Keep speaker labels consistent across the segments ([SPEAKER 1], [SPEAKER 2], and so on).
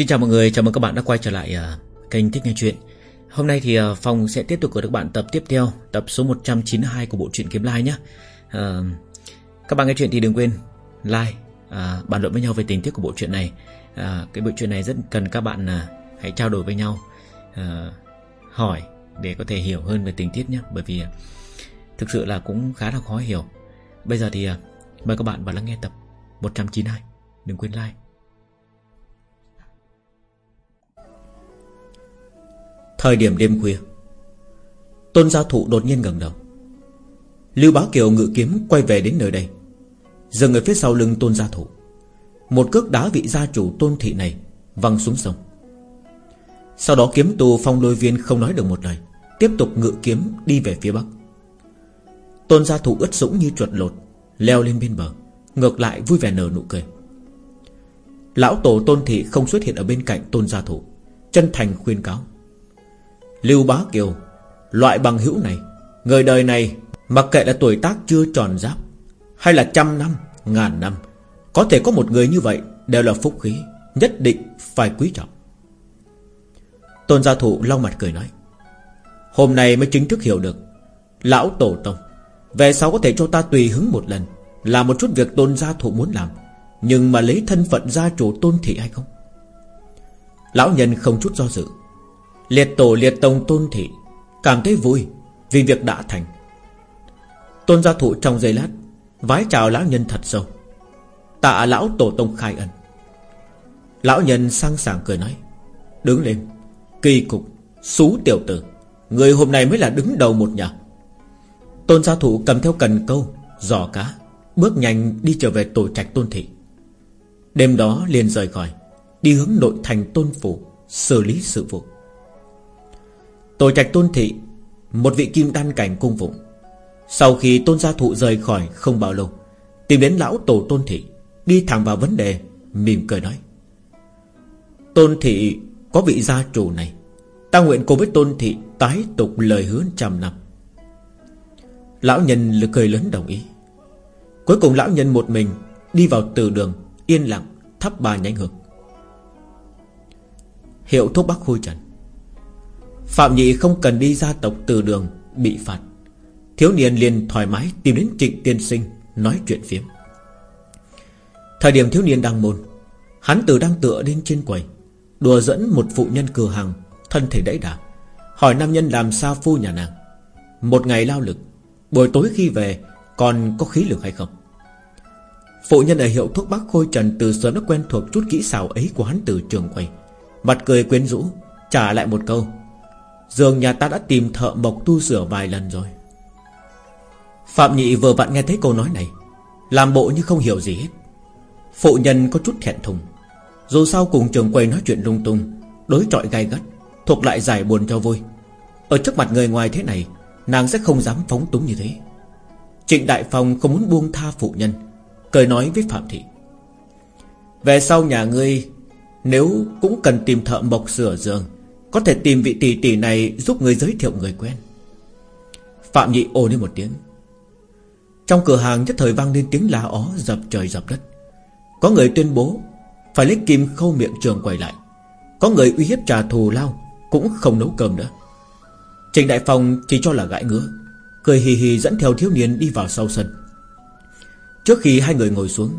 [SPEAKER 1] Xin chào mọi người, chào mừng các bạn đã quay trở lại uh, kênh Thích Nghe Chuyện. Hôm nay thì uh, Phong sẽ tiếp tục gửi các bạn tập tiếp theo Tập số 192 của bộ truyện Kiếm Lai nhé. Uh, Các bạn nghe chuyện thì đừng quên like, uh, bàn luận với nhau về tình tiết của bộ truyện này. Uh, Cái bộ truyện này rất cần các bạn uh, hãy trao đổi với nhau uh, Hỏi để có thể hiểu hơn về tình tiết nhé. Bởi vì uh, thực sự là cũng khá là khó hiểu. Bây giờ thì uh, mời các bạn vào lắng nghe tập 192 Đừng quên like. Thời điểm đêm khuya, Tôn gia thụ đột nhiên ngẩng đầu. Lưu Bá Kiều ngự kiếm quay về đến nơi đây, Dừng ở phía sau lưng tôn gia thụ. Một cước đá vị gia chủ tôn thị này Văng xuống sông. Sau đó kiếm tù phong lôi viên không nói được một lời, Tiếp tục ngự kiếm đi về phía bắc. Tôn gia thụ ướt sũng như chuột lột, Leo lên bên bờ, Ngược lại vui vẻ nở nụ cười. Lão tổ tôn thị không xuất hiện ở bên cạnh tôn gia thụ, Chân thành khuyên cáo. Lưu Bá Kiều Loại bằng hữu này Người đời này Mặc kệ là tuổi tác chưa tròn giáp Hay là trăm năm, ngàn năm Có thể có một người như vậy Đều là phúc khí Nhất định phải quý trọng. Tôn gia thụ long mặt cười nói Hôm nay mới chính thức hiểu được Lão Tổ Tông Về sau có thể cho ta tùy hứng một lần là một chút việc tôn gia thụ muốn làm Nhưng mà lấy thân phận gia chủ tôn thị hay không? Lão nhân không chút do dự Liệt tổ, liệt tông tôn thị. Cảm thấy vui Vì việc đã thành. Tôn gia thụ trong giây lát, Vái chào lão nhân thật sâu. Tạ lão tổ tông khai ân. Lão nhân sang sảng cười nói, Đứng lên, Kỳ cục, Xú tiểu tử, Người hôm nay mới là đứng đầu một nhà. Tôn gia thụ cầm theo cần câu Giò cá, Bước nhanh đi trở về tổ trạch tôn thị. Đêm đó liền rời khỏi, Đi hướng nội thành tôn phủ, Xử lý sự vụ. Tổ trạch tôn thị, Một vị kim đan cảnh cung phụng. Sau khi tôn gia thụ rời khỏi không bao lâu, Tìm đến lão tổ tôn thị, Đi thẳng vào vấn đề, Mỉm cười nói. Tôn thị có vị gia chủ này, Ta nguyện cùng với tôn thị Tái tục lời hứa trăm năm. Lão nhân lực cười lớn đồng ý. Cuối cùng lão nhân một mình Đi vào từ đường, Yên lặng, thắp ba nhánh hương. Hiệu thuốc bắc khôi trần. Phạm Nhị không cần đi gia tộc từ đường, Bị phạt. Thiếu niên liền thoải mái tìm đến trịnh tiên sinh, Nói chuyện phiếm. Thời điểm thiếu niên đang môn, Hắn từ đang tựa lên trên quầy, Đùa dẫn một phụ nhân cửa hàng, Thân thể đẫy đà, Hỏi nam nhân làm sao phu nhà nàng. Một ngày lao lực, Buổi tối khi về, còn có khí lực hay không? Phụ nhân ở hiệu thuốc bắc khôi trần Từ sớm đã quen thuộc chút kỹ xảo ấy của hắn từ trường quầy, Mặt cười quyến rũ, Trả lại một câu Dường nhà ta đã tìm thợ mộc tu sửa vài lần rồi. Phạm Nhị vừa vặn nghe thấy câu nói này, Làm bộ như không hiểu gì hết. Phụ nhân có chút thẹn thùng. Dù sao cùng trường quầy nói chuyện lung tung, Đối trọi gai gắt, Thuộc lại giải buồn cho vui. Ở trước mặt người ngoài thế này, Nàng sẽ không dám phóng túng như thế. Trịnh Đại Phong không muốn buông tha phụ nhân, Cười nói với Phạm Thị. Về sau nhà ngươi, Nếu cũng cần tìm thợ mộc sửa giường có thể tìm vị tỷ tỷ này Giúp người giới thiệu người quen. Phạm nhị ồ lên một tiếng. Trong cửa hàng nhất thời vang lên tiếng la ó Dập trời dập đất. Có người tuyên bố Phải lấy kim khâu miệng trường quay lại. Có người uy hiếp trả thù lao, Cũng không nấu cơm nữa. Trình Đại Phong chỉ cho là gãi ngứa, Cười hì hì dẫn theo thiếu niên đi vào sau sân. Trước khi hai người ngồi xuống,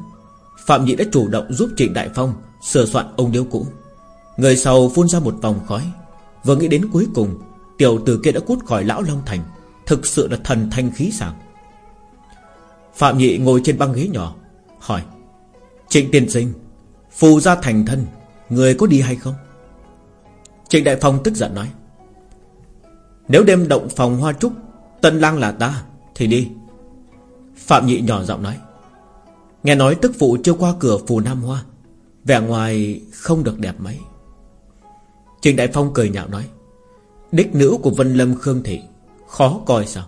[SPEAKER 1] Phạm Nhị đã chủ động giúp Trịnh Đại Phong Sửa soạn ông điếu cũ. Người sau phun ra một vòng khói Vừa nghĩ đến cuối cùng, Tiểu tử kia đã cút khỏi lão Long Thành, Thực sự là thần thanh khí sảng. Phạm Nhị ngồi trên băng ghế nhỏ, Hỏi, Trịnh tiên sinh, Phù ra thành thân, Người có đi hay không? Trịnh Đại Phong tức giận nói, Nếu đêm động phòng hoa trúc, Tân lang là ta, Thì đi. Phạm Nhị nhỏ giọng nói, Nghe nói tức phụ chưa qua cửa phù Nam Hoa, Vẻ ngoài không được đẹp mấy. Trình Đại Phong cười nhạo nói, Đích nữ của Vân Lâm Khương Thị, Khó coi sao?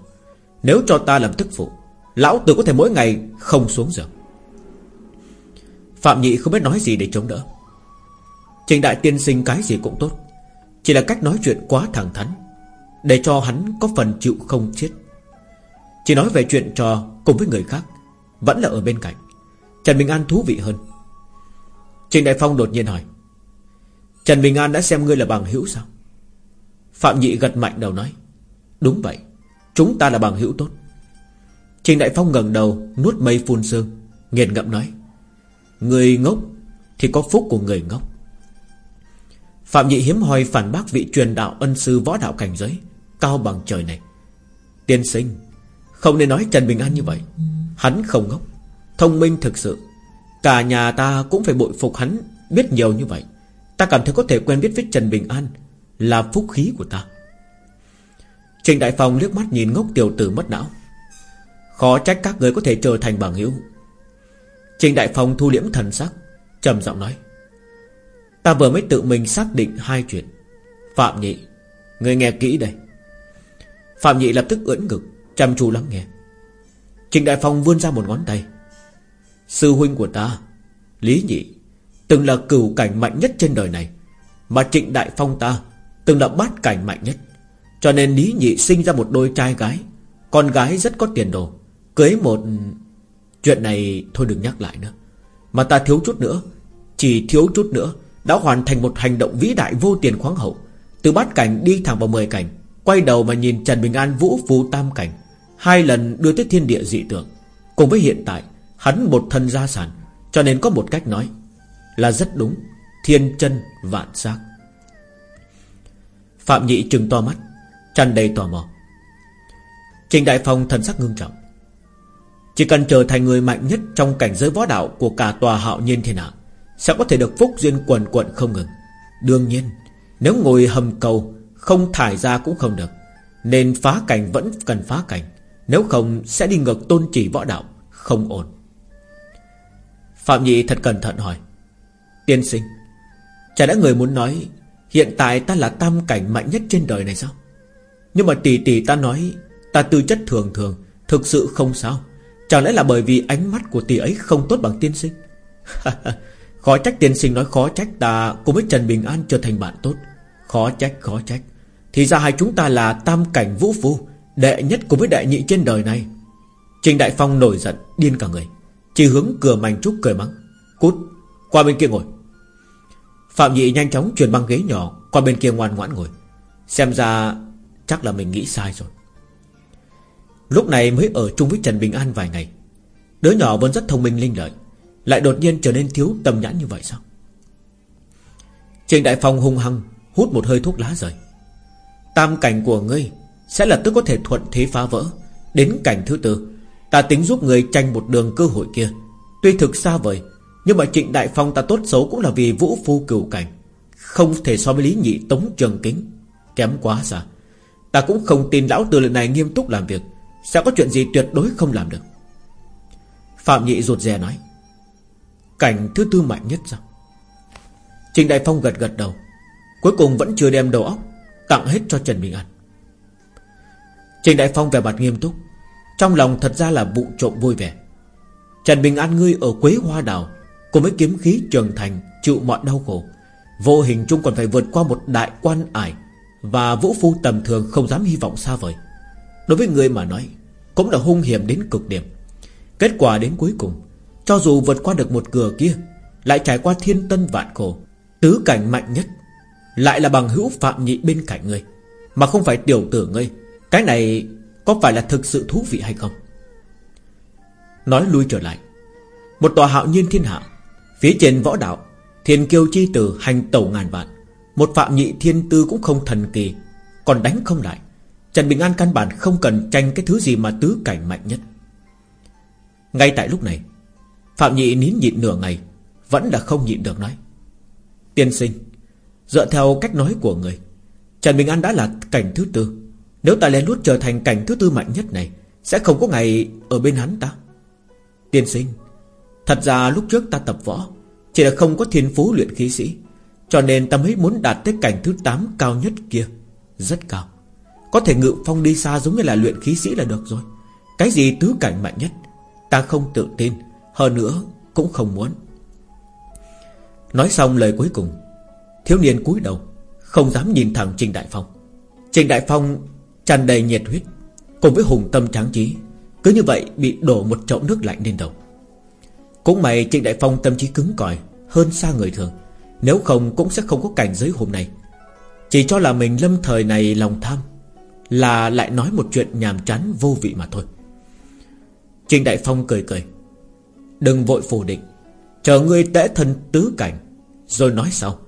[SPEAKER 1] Nếu cho ta làm thức phụ, Lão tử có thể mỗi ngày không xuống giường. Phạm Nhị không biết nói gì để chống đỡ. Trình Đại Tiên sinh cái gì cũng tốt, Chỉ là cách nói chuyện quá thẳng thắn, Để cho hắn có phần chịu không chết. Chỉ nói về chuyện trò cùng với người khác, Vẫn là ở bên cạnh, Trần Bình An thú vị hơn. Trình Đại Phong đột nhiên hỏi Trần Bình An đã xem ngươi là bằng hữu sao? Phạm Nhị gật mạnh đầu nói, Đúng vậy, Chúng ta là bằng hữu tốt. Trình Đại Phong ngẩng đầu, nuốt mây phun sương, Nghiền ngậm nói, Người ngốc thì có phúc của người ngốc. Phạm Nhị hiếm hoi phản bác vị truyền đạo ân sư võ đạo cảnh giới, Cao bằng trời này. Tiên sinh, Không nên nói Trần Bình An như vậy. Hắn không ngốc, Thông minh thực sự. Cả nhà ta cũng phải bội phục hắn Biết nhiều như vậy. Ta cảm thấy có thể quen biết với Trần Bình An, Là phúc khí của ta. Trình Đại Phong liếc mắt nhìn ngốc tiểu tử mất não. Khó trách các người có thể trở thành bằng hữu. Trình Đại Phong thu liễm thần sắc, trầm giọng nói. Ta vừa mới tự mình xác định hai chuyện. Phạm Nhị, Người nghe kỹ đây. Phạm Nhị lập tức ưỡn ngực, Chăm chú lắng nghe. Trình Đại Phong vươn ra một ngón tay. Sư huynh của ta, Lý Nhị Từng là cửu cảnh mạnh nhất trên đời này, Mà Trịnh Đại Phong ta Từng là bát cảnh mạnh nhất. Cho nên Lý Nhị sinh ra một đôi trai gái, Con gái rất có tiền đồ. Cưới một, Chuyện này thôi đừng nhắc lại nữa. Mà ta thiếu chút nữa, Chỉ thiếu chút nữa, Đã hoàn thành một hành động vĩ đại vô tiền khoáng hậu. Từ bát cảnh đi thẳng vào mười cảnh, Quay đầu mà nhìn Trần Bình An vũ phù tam cảnh, Hai lần đưa tới thiên địa dị tượng. Cùng với hiện tại, Hắn một thân gia sản, Cho nên có một cách nói là rất đúng. Thiên chân vạn xác. Phạm Nhị trừng to mắt, tràn đầy tò mò. Trình Đại Phong thần sắc ngưng trọng. Chỉ cần trở thành người mạnh nhất Trong cảnh giới võ đạo của cả tòa hạo nhiên thiên hạ, Sẽ có thể được phúc duyên quần quận không ngừng. Đương nhiên, Nếu ngồi hầm cầu, Không thải ra cũng không được. Nên phá cảnh vẫn cần phá cảnh. Nếu không, sẽ đi ngược tôn chỉ võ đạo, Không ổn. Phạm Nhị thật cẩn thận hỏi. Tiên sinh, Chả đã người muốn nói Hiện tại ta là tam cảnh mạnh nhất trên đời này sao? Nhưng mà tỷ tỷ ta nói Ta tư chất thường thường, Thực sự không sao. Chẳng lẽ là bởi vì ánh mắt của tỷ ấy không tốt bằng tiên sinh? Khó trách tiên sinh nói khó trách ta Cùng với Trần Bình An trở thành bạn tốt. Khó trách khó trách. Thì ra hai chúng ta là tam cảnh vũ phu, Đệ nhất cùng với đệ nhị trên đời này. Trình Đại Phong nổi giận, Điên cả người. Chỉ hướng cửa mảnh trúc cười mắng. Cút qua bên kia ngồi. Phạm Nhị nhanh chóng chuyển băng ghế nhỏ Qua bên kia ngoan ngoãn ngồi. Xem ra chắc là mình nghĩ sai rồi. Lúc này mới ở chung với Trần Bình An vài ngày. Đứa nhỏ vẫn rất thông minh linh lợi, Lại đột nhiên trở nên thiếu tầm nhãn như vậy sao? Trình Đại Phong hung hăng Hút một hơi thuốc lá rời. Tam cảnh của ngươi Sẽ lập tức có thể thuận thế phá vỡ. Đến cảnh thứ tư, Ta tính giúp người tranh một đường cơ hội kia. Tuy thực xa vời nhưng mà trịnh đại phong ta tốt xấu cũng là vì vũ phu cửu cảnh. Không thể so với lý nhị tống trường kính. Kém quá xa. Ta cũng không tin lão từ lần này nghiêm túc làm việc. Sẽ có chuyện gì tuyệt đối không làm được. Phạm nhị rụt rè nói. Cảnh thứ tư mạnh nhất sao? Trình Đại Phong gật gật đầu. Cuối cùng vẫn chưa đem đầu óc, Tặng hết cho Trần Bình An. Trình Đại Phong về mặt nghiêm túc. Trong lòng thật ra là vụ trộm vui vẻ. Trần Bình An ngươi ở Quế Hoa Đào cô mới kiếm khí trưởng thành, Chịu mọi đau khổ, Vô hình chung còn phải vượt qua một đại quan ải Và vũ phu tầm thường không dám hy vọng xa vời. Đối với người mà nói, Cũng là hung hiểm đến cực điểm. Kết quả đến cuối cùng, Cho dù vượt qua được một cửa kia, Lại trải qua thiên tân vạn khổ, Tứ cảnh mạnh nhất, Lại là bằng hữu phạm nhị bên cạnh ngươi. Mà không phải tiểu tử ngươi, Cái này có phải là thực sự thú vị hay không? Nói lui trở lại, Một tòa hạo nhiên thiên hạ Phía trên võ đạo, Thiên kiêu chi tử hành tẩu ngàn vạn. Một phạm nhị thiên tư cũng không thần kỳ, Còn đánh không lại. Trần Bình An căn bản không cần tranh cái thứ gì mà tứ cảnh mạnh nhất. Ngay tại lúc này, Phạm nhị nín nhịn nửa ngày, Vẫn là không nhịn được nói. Tiên sinh, Dựa theo cách nói của người, Trần Bình An đã là cảnh thứ tư. Nếu ta lén lút trở thành cảnh thứ tư mạnh nhất này, Sẽ không có ngày ở bên hắn ta. Tiên sinh, Thật ra lúc trước ta tập võ chỉ là không có thiên phú luyện khí sĩ, Cho nên ta mới muốn đạt tới cảnh thứ 8 cao nhất kia, Rất cao. Có thể ngự phong đi xa giống như là luyện khí sĩ là được rồi. Cái gì tứ cảnh mạnh nhất, Ta không tự tin, Hơn nữa cũng không muốn. Nói xong lời cuối cùng, Thiếu niên cúi đầu, Không dám nhìn thẳng Trình Đại Phong. Trình Đại Phong tràn đầy nhiệt huyết, Cùng với hùng tâm tráng trí, cứ như vậy bị đổ một chậu nước lạnh lên đầu. Cũng may Trịnh Đại Phong tâm trí cứng cỏi, Hơn xa người thường. Nếu không cũng sẽ không có cảnh giới hôm nay. Chỉ cho là mình lâm thời này lòng tham, Là lại nói một chuyện nhàm chán vô vị mà thôi. Trình Đại Phong cười cười. Đừng vội phủ định. Chờ ngươi tẽ thân tứ cảnh, Rồi nói sau.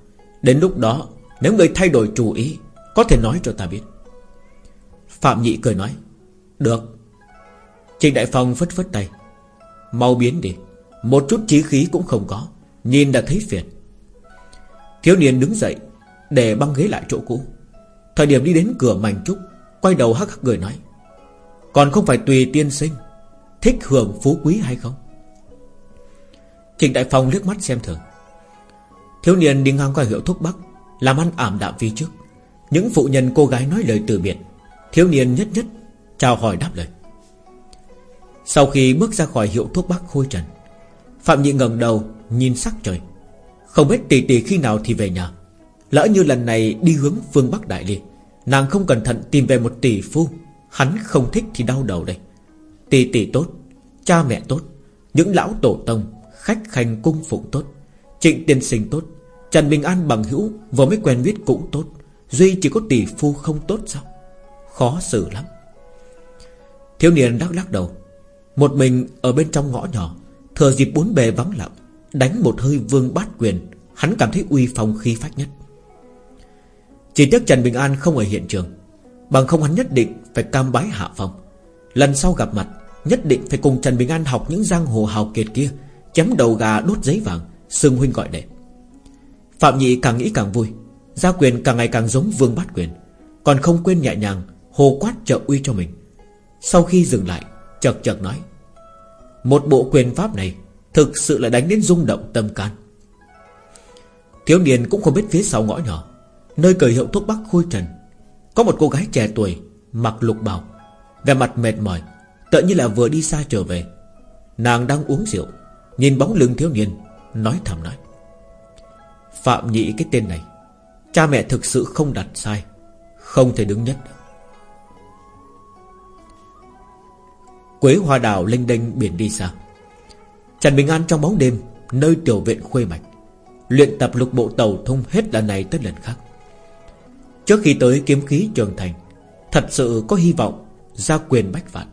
[SPEAKER 1] Đến lúc đó, nếu ngươi thay đổi chủ ý, Có thể nói cho ta biết. Phạm Nhị cười nói. Được. Trình Đại Phong phất phất tay. Mau biến đi. Một chút chí khí cũng không có. Nhìn đã thấy phiền. Thiếu niên đứng dậy, Để băng ghế lại chỗ cũ. Thời điểm đi đến cửa mảnh trúc, Quay đầu hắc hắc cười nói, Còn không phải tùy tiên sinh, Thích hưởng phú quý hay không? Trịnh Đại Phong liếc mắt xem thường. Thiếu niên đi ngang qua hiệu thuốc bắc, Làm ăn ảm đạm phía trước. Những phụ nhân cô gái nói lời từ biệt. Thiếu niên nhất nhất Chào hỏi đáp lời. Sau khi bước ra khỏi hiệu thuốc bắc khôi trần Phạm Nhị ngẩng đầu, Nhìn sắc trời. Không biết tỷ tỷ khi nào thì về nhà. Lỡ như lần này đi hướng phương Bắc Đại Liên, Nàng không cẩn thận tìm về một tỷ phu. Hắn không thích thì đau đầu đây. Tỷ tỷ tốt, Cha mẹ tốt, Những lão tổ tông, Khách khanh cung phụng tốt, Trịnh tiên sinh tốt, Trần Bình An bằng hữu Vừa mới quen biết cũng tốt, Duy chỉ có tỷ phu không tốt sao? Khó xử lắm. Thiếu niên đắc lắc đầu. Một mình ở bên trong ngõ nhỏ Thừa dịp bốn bề vắng lặng, Đánh một hơi vương bát quyền, Hắn cảm thấy uy phong khí phách nhất. Chỉ tiếc Trần Bình An không ở hiện trường, Bằng không hắn nhất định phải cam bái hạ phong. Lần sau gặp mặt, Nhất định phải cùng Trần Bình An học những giang hồ hào kiệt kia, Chém đầu gà đốt giấy vàng Sưng huynh gọi đệ. Phạm Nhị càng nghĩ càng vui, Gia quyền càng ngày càng giống vương bát quyền, Còn không quên nhẹ nhàng Hồ quát trợ uy cho mình. Sau khi dừng lại, chợt chợt nói một bộ quyền pháp này Thực sự là đánh đến rung động tâm can. Thiếu niên cũng không biết phía sau ngõ nhỏ, Nơi cởi hiệu thuốc bắc khôi trần Có một cô gái trẻ tuổi Mặc lục bào, Vẻ mặt mệt mỏi, Tựa như là vừa đi xa trở về. Nàng đang uống rượu, Nhìn bóng lưng thiếu niên, Nói thầm nói, Phạm nhị, cái tên này, Cha mẹ thực sự không đặt sai, Không thể đứng nhất Quế hoa đào linh đênh biển đi xa. Trần Bình An trong bóng đêm, Nơi tiểu viện khuê mạch, Luyện tập lục bộ tàu thông hết lần này tới lần khác. Trước khi tới kiếm khí trường thành, Thật sự có hy vọng Ra quyền bách vạn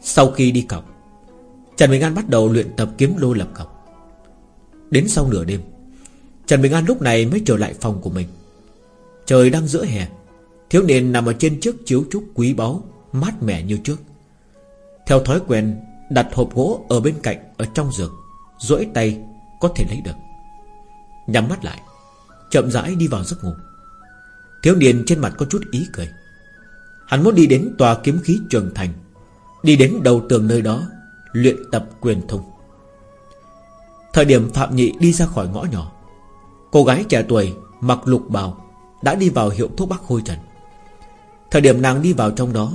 [SPEAKER 1] Sau khi đi cọc, Trần Bình An bắt đầu luyện tập kiếm lô lập cọc. Đến sau nửa đêm, Trần Bình An lúc này mới trở lại phòng của mình. Trời đang giữa hè, Thiếu niên nằm ở trên chiếc chiếu trúc quý báu. Mát mẻ như trước. Theo thói quen, Đặt hộp gỗ ở bên cạnh Ở trong giường, duỗi tay có thể lấy được. Nhắm mắt lại, Chậm rãi đi vào giấc ngủ. Thiếu niên trên mặt có chút ý cười. Hắn muốn đi đến tòa kiếm khí trường thành, Đi đến đầu tường nơi đó, Luyện tập quyền thông. Thời điểm Phạm Nhị đi ra khỏi ngõ nhỏ, Cô gái trẻ tuổi mặc lục bào Đã đi vào hiệu thuốc bắc hôi trần. Thời điểm nàng đi vào trong đó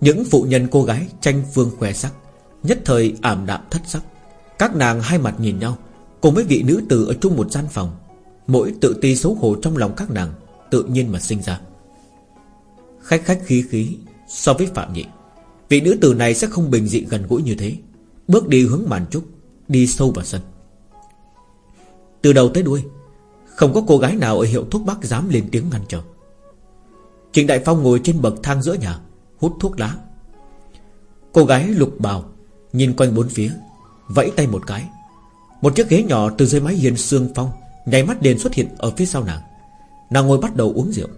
[SPEAKER 1] những phụ nhân cô gái tranh phương khoe sắc, Nhất thời ảm đạm thất sắc. Các nàng hai mặt nhìn nhau, Cùng với vị nữ tử ở chung một gian phòng, Mỗi tự ti xấu hổ trong lòng các nàng Tự nhiên mà sinh ra. Khách khách khí khí So với Phạm Nhị, Vị nữ tử này sẽ không bình dị gần gũi như thế. Bước đi hướng màn trúc, Đi sâu vào sân. Từ đầu tới đuôi, Không có cô gái nào ở hiệu thuốc bắc dám lên tiếng ngăn trở. Trịnh Đại Phong ngồi trên bậc thang giữa nhà Hút thuốc lá. Cô gái lục bào, Nhìn quanh bốn phía, Vẫy tay một cái. Một chiếc ghế nhỏ từ dưới mái hiên xương phong Nhảy mắt đền xuất hiện ở phía sau nàng. Nàng ngồi bắt đầu uống rượu.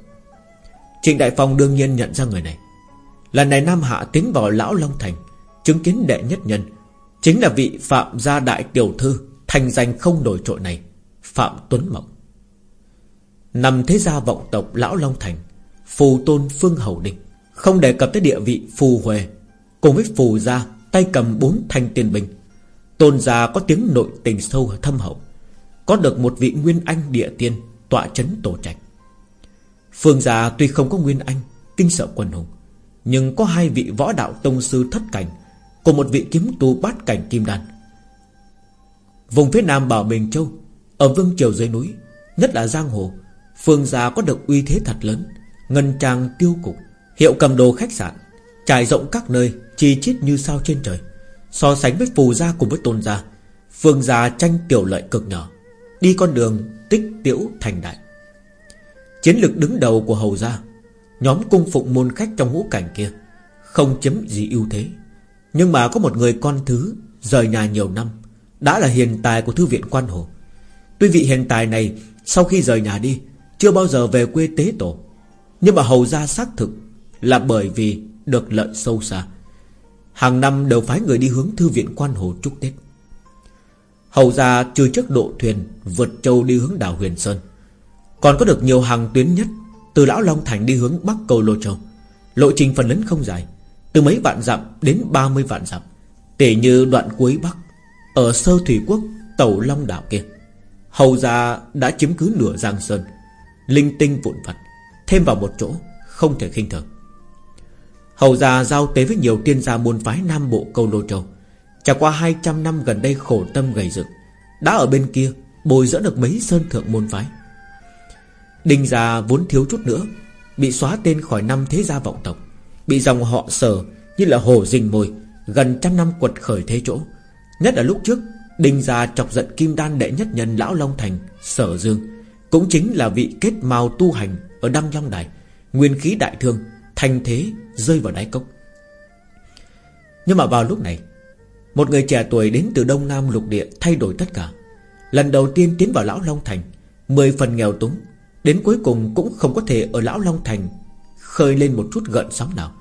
[SPEAKER 1] Trịnh Đại Phong đương nhiên nhận ra người này. Lần này Nam Hạ tiến vào Lão Long Thành, Chứng kiến đệ nhất nhân, Chính là vị Phạm gia đại tiểu thư, Thành danh không đổi trội này, Phạm Tuấn Mộng. Nằm thế gia vọng tộc Lão Long Thành, Phù tôn Phương Hầu Đình không đề cập tới địa vị Phù huề, Cùng với Phù gia Tay cầm bốn thanh tiền bình. Tôn gia có tiếng nội tình sâu thâm hậu. Có được một vị Nguyên Anh địa tiên Tọa chấn tổ trạch. Phương gia tuy không có Nguyên Anh Kinh sợ quần hùng Nhưng có hai vị võ đạo tông sư thất cảnh Cùng một vị kiếm tu bát cảnh kim đan. Vùng phía nam Bảo Bình Châu Ở Vương Triều dưới núi Nhất là Giang Hồ Phương gia có được uy thế thật lớn Ngân trang tiêu cục. Hiệu cầm đồ khách sạn, Trải rộng các nơi, Chi chít như sao trên trời. So sánh với phù gia cùng với tôn gia, Phương gia tranh tiểu lợi cực nhỏ, Đi con đường tích tiễu thành đại. Chiến lực đứng đầu của hầu gia, Nhóm cung phụng môn khách trong ngũ cảnh kia, Không chấm gì ưu thế. Nhưng mà có một người con thứ Rời nhà nhiều năm, Đã là hiền tài của thư viện quan hồ. Tuy vị hiền tài này Sau khi rời nhà đi, Chưa bao giờ về quê tế tổ, Nhưng mà hầu gia xác thực là bởi vì được lợi sâu xa. Hàng năm đều phái người đi hướng thư viện quan hồ chúc Tết. Hầu gia trừ trước độ thuyền, Vượt châu đi hướng đảo Huyền Sơn. Còn có được nhiều hàng tuyến nhất, Từ Lão Long Thành đi hướng Bắc Cầu Lô Châu. Lộ trình phần lớn không dài, Từ mấy vạn dặm đến 30 vạn dặm, Tỉ như đoạn cuối Bắc, Ở sơ thủy quốc, Tàu Long Đảo kia. Hầu gia đã chiếm cứ nửa Giang Sơn, Linh tinh vụn vặt, Thêm vào một chỗ Không thể khinh thường. Hầu gia giao tế với nhiều tiên gia môn phái Nam Bộ Câu Lô Châu Trải qua 200 năm gần đây khổ tâm gầy dựng, Đã ở bên kia Bồi dưỡng được mấy sơn thượng môn phái. Đinh gia vốn thiếu chút nữa, Bị xóa tên khỏi năm thế gia vọng tộc, Bị dòng họ sở Như là hồ rình mồi Gần trăm năm quật khởi thế chỗ. Nhất là lúc trước Đinh gia chọc giận kim đan đệ nhất nhân Lão Long Thành, Sở Dương, Cũng chính là vị kết màu tu hành Ở Đăng Long Đài, Nguyên khí đại thương, Thành thế rơi vào đáy cốc. Nhưng mà vào lúc này, Một người trẻ tuổi đến từ Đông Nam lục địa Thay đổi tất cả. Lần đầu tiên tiến vào Lão Long Thành, Mười phần nghèo túng, Đến cuối cùng cũng không có thể ở Lão Long Thành Khơi lên một chút gợn sóng nào.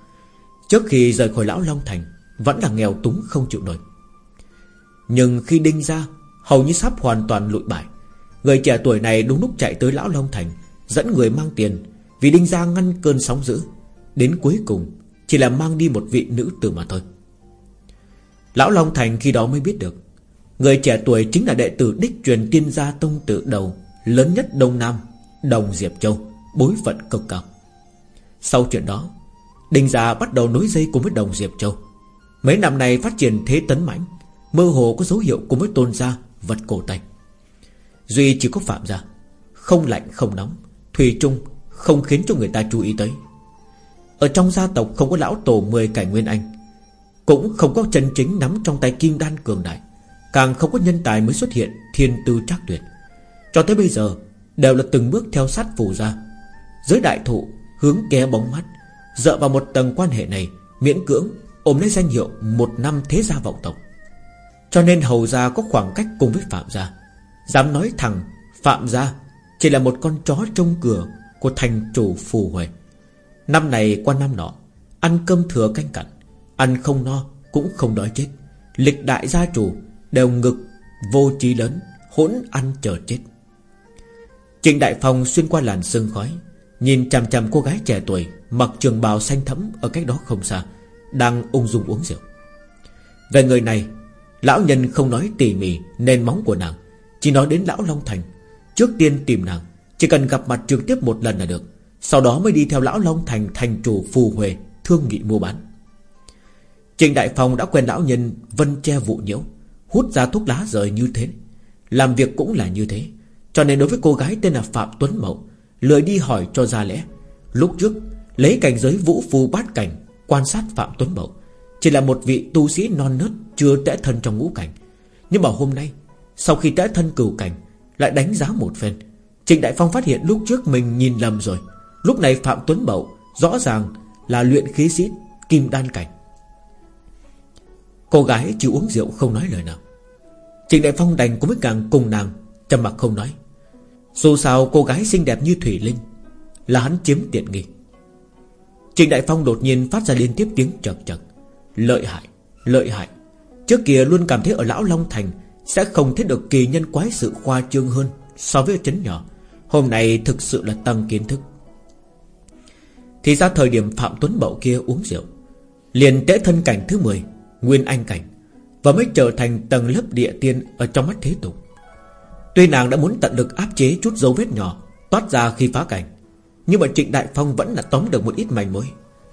[SPEAKER 1] Trước khi rời khỏi Lão Long Thành, Vẫn là nghèo túng không chịu nổi. Nhưng khi đinh ra, Hầu như sắp hoàn toàn lụi bại. Người trẻ tuổi này đúng lúc chạy tới Lão Long Thành, Dẫn người mang tiền, Vì đinh ra ngăn cơn sóng dữ. Đến cuối cùng, Chỉ là mang đi một vị nữ tử mà thôi. Lão Long Thành khi đó mới biết được, Người trẻ tuổi chính là đệ tử đích truyền tiên gia tông tự đầu, Lớn nhất Đông Nam, Đồng Diệp Châu, Bối phận cực cao. Sau chuyện đó Đinh Gia bắt đầu nối dây cùng với Đồng Diệp Châu. Mấy năm này phát triển thế tấn mãnh, Mơ hồ có dấu hiệu cùng với tôn gia, Vật cổ tay. Duy chỉ có phạm gia, Không lạnh, không nóng Thủy chung không khiến cho người ta chú ý tới. Ở trong gia tộc không có lão tổ 10 cải nguyên anh, Cũng không có chân chính nắm trong tay kim đan cường đại, Càng không có nhân tài mới xuất hiện Thiên tư trác tuyệt. Cho tới bây giờ, Đều là từng bước theo sát phù ra Giới đại thụ hướng ké bóng mắt, Dựa vào một tầng quan hệ này, Miễn cưỡng ôm lấy danh hiệu Một năm thế gia vọng tộc. Cho nên hầu gia có khoảng cách cùng với Phạm gia, Dám nói thẳng, Phạm gia chỉ là một con chó trong cửa Của thành chủ phù huệ. Năm này qua năm nọ, Ăn cơm thừa canh cặn, Ăn không no cũng không đói chết. Lịch đại gia chủ đều ngực, Vô trí lớn, Hỗn ăn chờ chết. Trịnh Đại Phong xuyên qua làn sương khói, Nhìn chằm chằm cô gái trẻ tuổi Mặc trường bào xanh thẫm ở cách đó không xa, Đang ung dung uống rượu. Về người này, Lão nhân không nói tỉ mỉ Nền móng của nàng, Chỉ nói đến Lão Long Thành. Trước tiên tìm nàng, Chỉ cần gặp mặt trực tiếp một lần là được. Sau đó mới đi theo Lão Long Thành thành chủ phù huệ, Thương nghị mua bán. Trình Đại Phong đã quen lão nhân Vân che vụ nhiễu, Hút ra thuốc lá rời như thế. Làm việc cũng là như thế, Cho nên đối với cô gái tên là Phạm Tuấn Mậu, Lười đi hỏi cho ra lẽ. Lúc trước, lấy cảnh giới vũ phù bát cảnh, Quan sát Phạm Tuấn Mậu, Chỉ là một vị tu sĩ non nớt, Chưa tẽ thân trong ngũ cảnh. Nhưng mà hôm nay, Sau khi tẽ thân cửu cảnh, Lại đánh giá một phen Trịnh Đại Phong phát hiện lúc trước mình nhìn lầm rồi. Lúc này Phạm Tuấn Mậu Rõ ràng là luyện khí sĩ Kim đan cảnh. Cô gái chịu uống rượu không nói lời nào. Trịnh Đại Phong đành cũng với càng cùng nàng trầm mặc không nói. Dù sao cô gái xinh đẹp như Thủy Linh Là hắn chiếm tiện nghi. Trịnh Đại Phong đột nhiên phát ra liên tiếp tiếng chật chật. Lợi hại Lợi hại. Trước kia luôn cảm thấy ở Lão Long Thành Sẽ không thấy được kỳ nhân quái sự khoa trương hơn So với chấn nhỏ. Hôm nay thực sự là tăng kiến thức. Thì ra thời điểm Phạm Tuấn Bậu kia uống rượu, Liền tế thân cảnh thứ 10 Nguyên Anh cảnh, Và mới trở thành tầng lớp địa tiên Ở trong mắt thế tục. Tuy nàng đã muốn tận lực áp chế chút dấu vết nhỏ Toát ra khi phá cảnh, Nhưng mà Trịnh Đại Phong vẫn là tóm được một ít manh mối,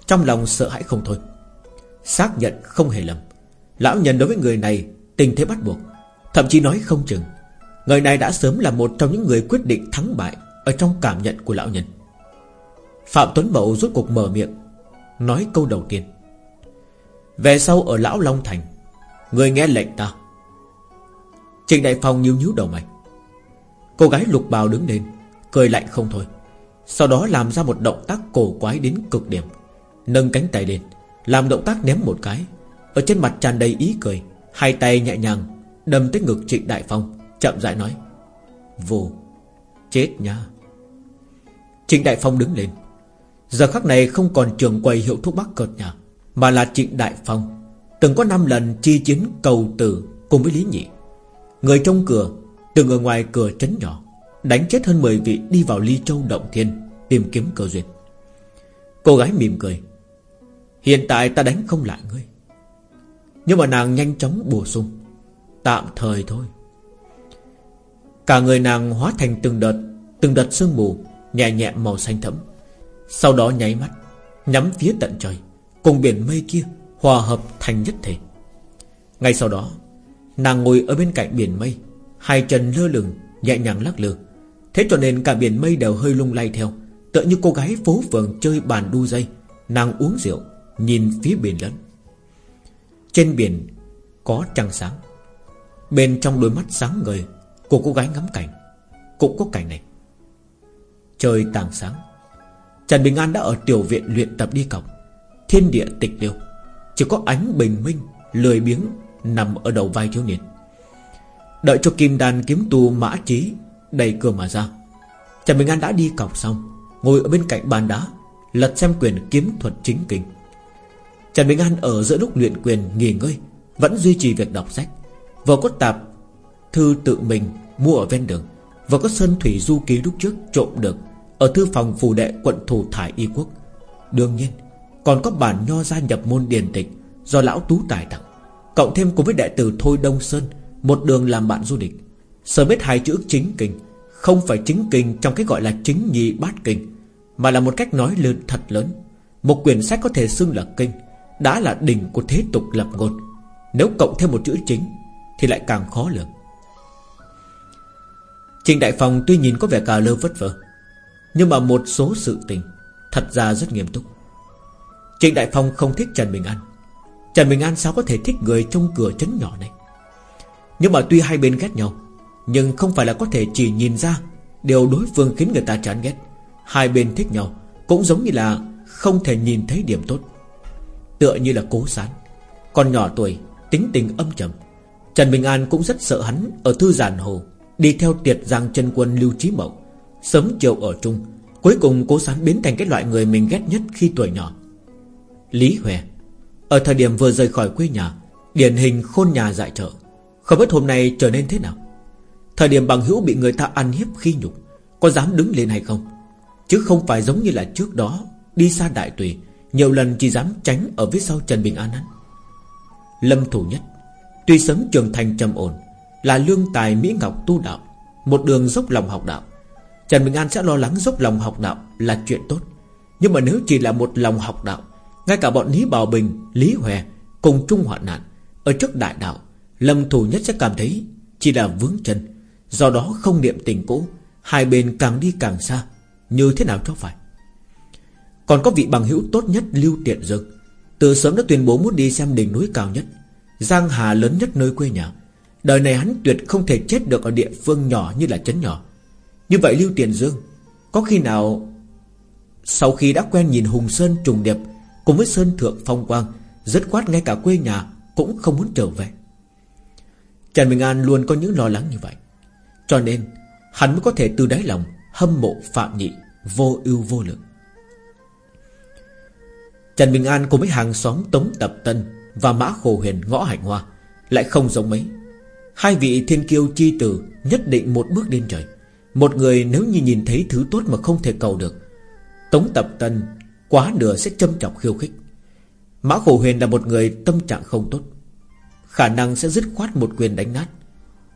[SPEAKER 1] Trong lòng sợ hãi không thôi. Xác nhận không hề lầm, Lão nhân đối với người này Tình thế bắt buộc, Thậm chí nói không chừng, Người này đã sớm là một trong những người quyết định thắng bại Ở trong cảm nhận của lão nhân. Phạm Tuấn Mậu rút cuộc mở miệng, Nói câu đầu tiên. Về sau ở Lão Long Thành, Người nghe lệnh ta. Trịnh Đại Phong nhíu nhíu đầu mày. Cô gái lục bào đứng lên, Cười lạnh không thôi. Sau đó làm ra một động tác cổ quái đến cực điểm. Nâng cánh tay lên, Làm động tác ném một cái. Ở trên mặt tràn đầy ý cười, Hai tay nhẹ nhàng Đâm tới ngực Trịnh Đại Phong, Chậm rãi nói, Vô, Chết nha. Trịnh Đại Phong đứng lên Giờ khắc này không còn trường quầy hiệu thuốc bắc cợt nhà Mà là Trịnh Đại Phong. Từng có 5 lần chi chiến cầu tử Cùng với Lý Nhị. Người trong cửa Từng ở ngoài cửa trấn nhỏ, Đánh chết hơn 10 vị đi vào ly châu động thiên, Tìm kiếm cơ duyên. Cô gái mỉm cười, Hiện tại ta đánh không lại ngươi, Nhưng mà nàng nhanh chóng bổ sung, Tạm thời thôi. Cả người nàng hóa thành từng đợt Từng đợt sương mù, Nhẹ nhẹ màu xanh thẫm. Sau đó nháy mắt, Nhắm phía tận trời, Cùng biển mây kia Hòa hợp thành nhất thể. Ngay sau đó, Nàng ngồi ở bên cạnh biển mây, Hai chân lơ lửng, Nhẹ nhàng lắc lư. Thế cho nên cả biển mây đều hơi lung lay theo, Tựa như cô gái phố phường chơi bàn đu dây. Nàng uống rượu, Nhìn phía biển lớn Trên biển có trăng sáng. Bên trong đôi mắt sáng ngời Của cô gái ngắm cảnh Cũng có cảnh này. Trời tàng sáng. Trần Bình An đã ở tiểu viện luyện tập đi cọc Thiên địa tịch liêu. Chỉ có ánh bình minh, Lười biếng nằm ở đầu vai thiếu niên. Đợi cho kim đàn kiếm tu mã trí đầy cửa mà ra. Trần Bình An đã đi cọc xong, Ngồi ở bên cạnh bàn đá, Lật xem quyền kiếm thuật chính kinh. Trần Bình An ở giữa lúc luyện quyền nghỉ ngơi, Vẫn duy trì việc đọc sách. Vừa có tạp Thư tự mình mua ở ven đường, Vừa có sơn thủy du ký lúc trước trộm được. Ở thư phòng phù đệ quận thủ thải y quốc. Đương nhiên, Còn có bản nho gia nhập môn điển tịch Do lão tú tài tặng, Cộng thêm cùng với đệ tử Thôi Đông Sơn, Một đường làm bạn du lịch. Sở biết hai chữ chính kinh Không phải chính kinh trong cái gọi là chính nhị bát kinh, Mà là một cách nói lớn thật lớn. Một quyển sách có thể xưng là kinh, Đã là đỉnh của thế tục lập ngôn. Nếu cộng thêm một chữ chính Thì lại càng khó lường. Trình Đại Phòng tuy nhìn có vẻ cà lơ vất vờ. Nhưng mà một số sự tình Thật ra rất nghiêm túc. Trịnh Đại Phong không thích Trần Bình An. Trần Bình An sao có thể thích người trong cửa chấn nhỏ này? Nhưng mà tuy hai bên ghét nhau, Nhưng không phải là có thể chỉ nhìn ra Điều đối phương khiến người ta chán ghét. Hai bên thích nhau Cũng giống như là không thể nhìn thấy điểm tốt. Tựa như là cố sán. Còn nhỏ tuổi, Tính tình âm trầm. Trần Bình An cũng rất sợ hắn Ở thư giản hồ, Đi theo tiệt giang chân quân Lưu Trí mộng. Sớm chiều ở chung, Cuối cùng cố sán biến thành cái loại người mình ghét nhất khi tuổi nhỏ. Lý Huệ, Ở thời điểm vừa rời khỏi quê nhà, Điển hình khôn nhà dại trợ Không biết hôm nay trở nên thế nào? Thời điểm bằng hữu bị người ta ăn hiếp khi nhục, Có dám đứng lên hay không? Chứ không phải giống như là trước đó, Đi xa đại tùy, Nhiều lần chỉ dám tránh ở phía sau Trần Bình An hắn. Lâm thủ nhất, Tuy sớm trưởng thành trầm ổn, Là lương tài Mỹ Ngọc tu đạo, Một đường dốc lòng học đạo Trần Bình An sẽ lo lắng dốc lòng học đạo Là chuyện tốt. Nhưng mà nếu chỉ là một lòng học đạo Ngay cả bọn Lý Bảo Bình, Lý Hòe Cùng chung hoạn nạn Ở trước đại đạo Lâm thù nhất sẽ cảm thấy Chỉ là vướng chân. Do đó không niệm tình cũ Hai bên càng đi càng xa Như thế nào cho phải. Còn có vị bằng hữu tốt nhất Lưu Tiện dực Từ sớm đã tuyên bố muốn đi xem đỉnh núi cao nhất Giang Hà lớn nhất nơi quê nhà. Đời này hắn tuyệt không thể chết được Ở địa phương nhỏ như là chấn nhỏ. Như vậy Lưu Tiền Dương, Có khi nào Sau khi đã quen nhìn Hùng Sơn trùng điệp Cùng với Sơn Thượng Phong Quang Rất quát ngay cả quê nhà Cũng không muốn trở về? Trần Bình An luôn có những lo lắng như vậy. Cho nên, Hắn mới có thể từ đáy lòng Hâm mộ Phạm Nhị Vô ưu vô lượng. Trần Bình An cùng với hàng xóm Tống Tập Tân Và Mã Khổ Huyền, Ngõ Hạnh Hoa Lại không giống mấy. Hai vị thiên kiêu chi tử Nhất định một bước lên trời. Một người nếu như nhìn thấy thứ tốt mà không thể cầu được, Tống Tập Tân Quá nửa sẽ châm chọc khiêu khích. Mã Khổ Huyền là một người tâm trạng không tốt, Khả năng sẽ dứt khoát một quyền đánh nát.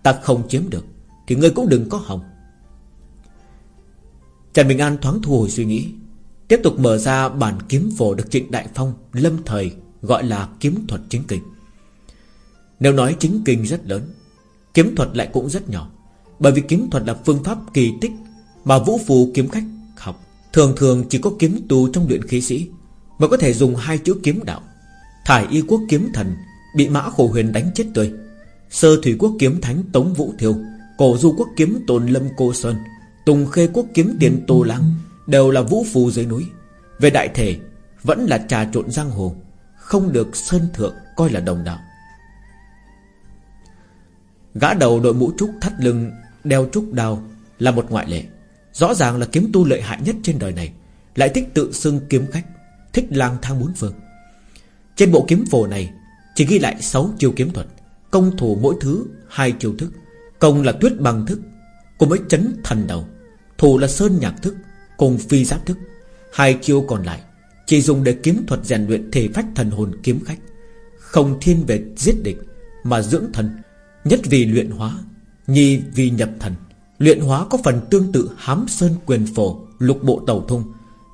[SPEAKER 1] Ta không chiếm được, Thì ngươi cũng đừng có hỏng. Trần Bình An thoáng thu hồi suy nghĩ, Tiếp tục mở ra bản kiếm phổ được Trịnh Đại Phong Lâm thời gọi là kiếm thuật chính kinh. Nếu nói chính kinh rất lớn, Kiếm thuật lại cũng rất nhỏ. Bởi vì kiếm thuật là phương pháp kỳ tích Mà vũ phù kiếm khách học. Thường thường chỉ có kiếm tu trong luyện khí sĩ Mà có thể dùng hai chữ kiếm đạo. Thải y quốc kiếm thần Bị mã khổ huyền đánh chết tươi Sơ thủy quốc kiếm thánh Tống Vũ Thiêu, Cổ du quốc kiếm tồn lâm cô sơn, Tùng khê quốc kiếm tiền tô lăng Đều là vũ phù dưới núi. Về đại thể, Vẫn là trà trộn giang hồ, Không được sơn thượng coi là đồng đạo. Gã đầu đội mũ trúc thắt lưng Đeo trúc đao Là một ngoại lệ. Rõ ràng là kiếm tu lợi hại nhất trên đời này. Lại thích tự xưng kiếm khách, Thích lang thang bốn phương. Trên bộ kiếm phổ này Chỉ ghi lại 6 chiêu kiếm thuật, Công thủ mỗi thứ hai chiêu thức. Công là tuyết bằng thức, Cùng với chấn thần đầu. Thủ là sơn nhạc thức, Cùng phi giáp thức. Hai chiêu còn lại Chỉ dùng để kiếm thuật rèn luyện thể phách thần hồn kiếm khách. Không thiên về giết địch Mà dưỡng thần, Nhất vì luyện hóa Nhi vì nhập thần. Luyện hóa có phần tương tự hám sơn quyền phổ, Lục bộ tàu thung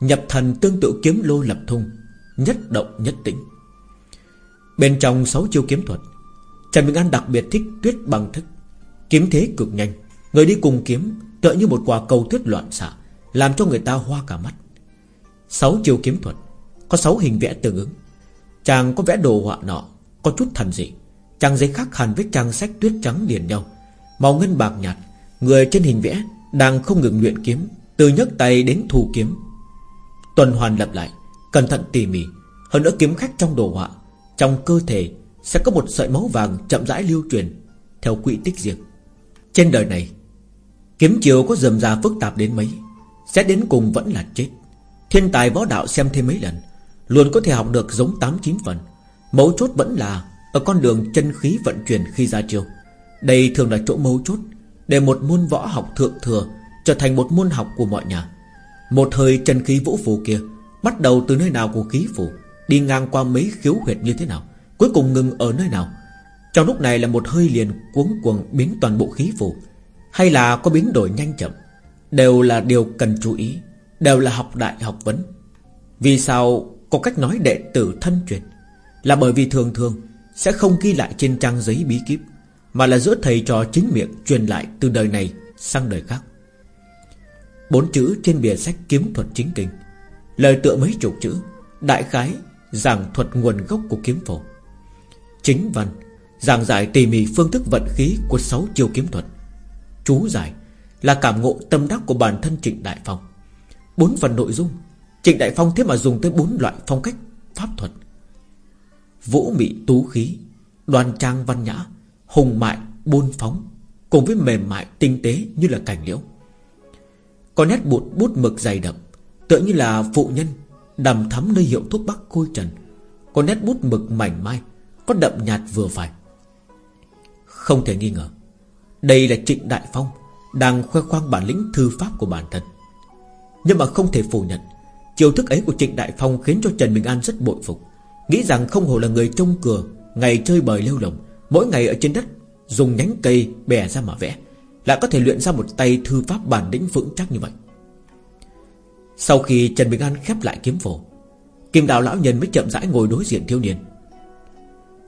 [SPEAKER 1] Nhập thần tương tự kiếm lô lập thung Nhất động nhất tĩnh. Bên trong sáu chiêu kiếm thuật, Trần Bình An đặc biệt thích tuyết bằng thức. Kiếm thế cực nhanh, Người đi cùng kiếm tựa như một quả cầu tuyết loạn xạ, Làm cho người ta hoa cả mắt. Sáu chiêu kiếm thuật, Có sáu hình vẽ tương ứng. Chàng có vẽ đồ họa nọ, Có chút thần dị. Chàng giấy khác hẳn với trang sách tuyết trắng liền nhau. Màu ngân bạc nhạt, Người trên hình vẽ đang không ngừng luyện kiếm, Từ nhấc tay đến thu kiếm. Tuần hoàn lặp lại, Cẩn thận tỉ mỉ, Hơn nữa kiếm khách trong đồ họa, Trong cơ thể sẽ có một sợi máu vàng chậm rãi lưu truyền, Theo quỹ tích riêng. Trên đời này, Kiếm chiều có dườm già phức tạp đến mấy, Sẽ đến cùng vẫn là chết. Thiên tài võ đạo xem thêm mấy lần, Luôn có thể học được giống 8-9 phần. Mấu chốt vẫn là Ở con đường chân khí vận chuyển khi ra chiêu. Đây thường là chỗ mấu chốt Để một môn võ học thượng thừa Trở thành một môn học của mọi nhà. Một hơi chân khí vũ phù kia Bắt đầu từ nơi nào của khí phù, Đi ngang qua mấy khiếu huyệt như thế nào, Cuối cùng ngừng ở nơi nào. Trong lúc này là một hơi liền cuống cuồng biến toàn bộ khí phù. Hay là có biến đổi nhanh chậm, Đều là điều cần chú ý, Đều là học đại học vấn. Vì sao có cách nói đệ tử thân truyền? Là bởi vì thường thường Sẽ không ghi lại trên trang giấy bí kíp. Mà là giữa thầy trò chính miệng Truyền lại từ đời này sang đời khác. Bốn chữ trên bìa sách kiếm thuật chính kinh. Lời tựa mấy chục chữ, Đại khái giảng thuật nguồn gốc của kiếm phổ. Chính văn, Giảng giải tỉ mỉ phương thức vận khí Của sáu chiêu kiếm thuật. Chú giải là cảm ngộ tâm đắc của bản thân Trịnh Đại Phong. Bốn phần nội dung, Trịnh Đại Phong thế mà dùng tới bốn loại phong cách Pháp thuật. Vũ mị tú khí, Đoan trang văn nhã Hùng mại, buôn phóng, Cùng với mềm mại, tinh tế như là cảnh liễu. Có nét bụt bút mực dày đậm, Tựa như là phụ nhân Đầm thắm nơi hiệu thuốc bắc côi trần. Có nét bút mực mảnh mai, Có đậm nhạt vừa phải. Không thể nghi ngờ, Đây là Trịnh Đại Phong Đang khoe khoang bản lĩnh thư pháp của bản thân. Nhưng mà không thể phủ nhận Chiều thức ấy của Trịnh Đại Phong Khiến cho Trần Bình An rất bội phục, Nghĩ rằng không hồ là người trông cửa, Ngày chơi bời lêu lồng Mỗi ngày ở trên đất, Dùng nhánh cây bè ra mà vẽ, Lại có thể luyện ra một tay thư pháp bản lĩnh vững chắc như vậy. Sau khi Trần Bình An khép lại kiếm phổ, Kim đạo lão nhân mới chậm rãi ngồi đối diện thiếu niên.